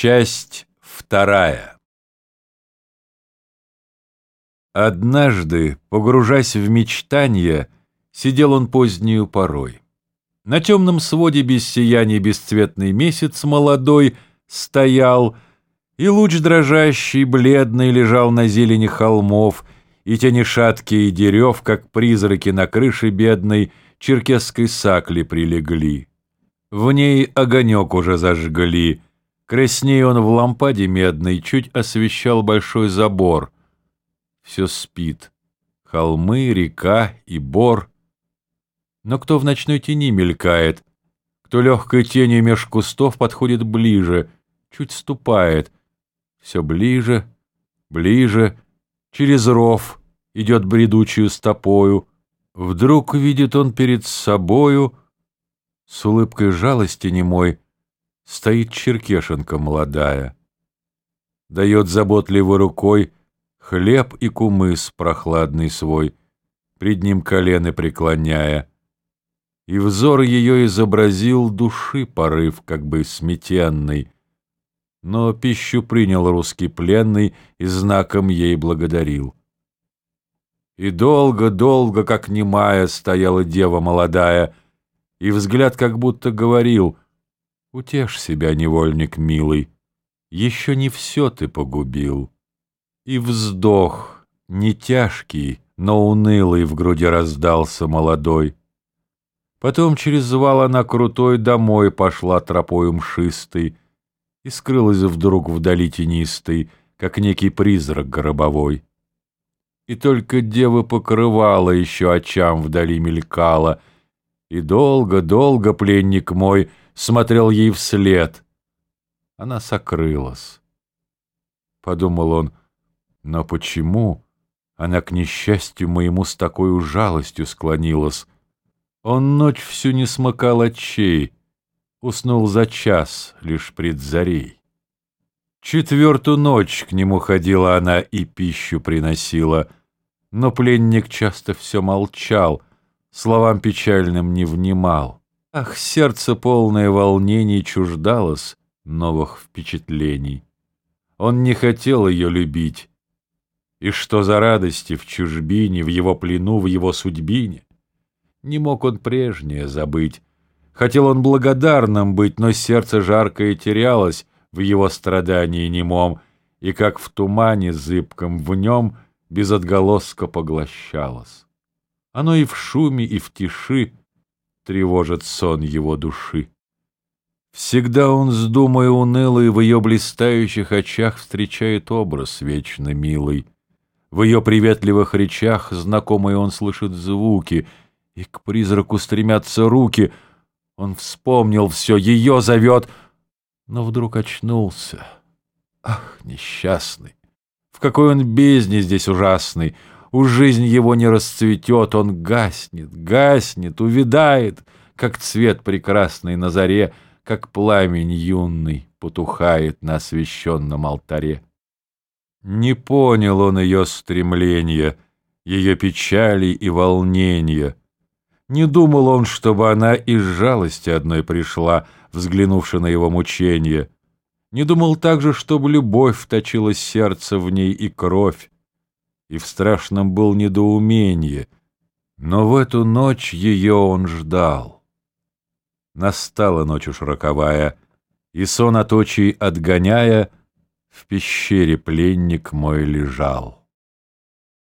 Часть вторая Однажды, погружаясь в мечтания, сидел он позднюю порой. На темном своде без сияния бесцветный месяц молодой стоял, и луч дрожащий, бледный, лежал на зелени холмов, и тени шаткие дерев, как призраки на крыше бедной, черкесской сакли прилегли. В ней огонек уже зажгли, краснее он в лампаде медной чуть освещал большой забор. Все спит, холмы, река и бор. Но кто в ночной тени мелькает, кто легкой тенью меж кустов подходит ближе, чуть ступает, все ближе, ближе, через ров идет бредучую стопою, Вдруг видит он перед собою, с улыбкой жалости немой, стоит черкешенка молодая. Дает заботливой рукой хлеб и кумыс прохладный свой, пред ним колены преклоняя. И взор ее изобразил души порыв, как бы сметенный, но пищу принял русский пленный и знаком ей благодарил. И долго-долго, как немая, стояла дева молодая, И взгляд как будто говорил, «Утешь себя, невольник милый, Еще не все ты погубил». И вздох, не тяжкий, но унылый В груди раздался молодой. Потом через вал она крутой Домой пошла тропою мшистой И скрылась вдруг вдали тенистой, Как некий призрак гробовой и только дева покрывала еще очам вдали мелькала, и долго-долго пленник мой смотрел ей вслед. Она сокрылась. Подумал он, но почему она к несчастью моему с такой жалостью склонилась? Он ночь всю не смыкал очей, уснул за час лишь пред зарей. Четвертую ночь к нему ходила она и пищу приносила — но пленник часто все молчал, словам печальным не внимал. Ах, сердце полное волнений чуждалось новых впечатлений. Он не хотел ее любить. И что за радости в чужбине, в его плену, в его судьбине? Не мог он прежнее забыть. Хотел он благодарным быть, но сердце жаркое терялось в его страдании немом, и как в тумане зыбком в нем — без отголоска поглощалось. Оно и в шуме, и в тиши тревожит сон его души. Всегда он с думой унылой в ее блистающих очах встречает образ вечно милый. В ее приветливых речах знакомые он слышит звуки, и к призраку стремятся руки. Он вспомнил все, ее зовет, но вдруг очнулся. Ах, несчастный! В какой он бездне здесь ужасный! У жизнь его не расцветет, он гаснет, гаснет, увядает, как цвет прекрасный на заре, как пламень юный потухает на освященном алтаре. Не понял он ее стремления, ее печали и волнения. Не думал он, чтобы она из жалости одной пришла, взглянувши на его мучения. Не думал также, чтобы любовь точила сердце в ней и кровь, и в страшном был недоумение, но в эту ночь ее он ждал. Настала ночь уж роковая, и сон от очей отгоняя, в пещере пленник мой лежал.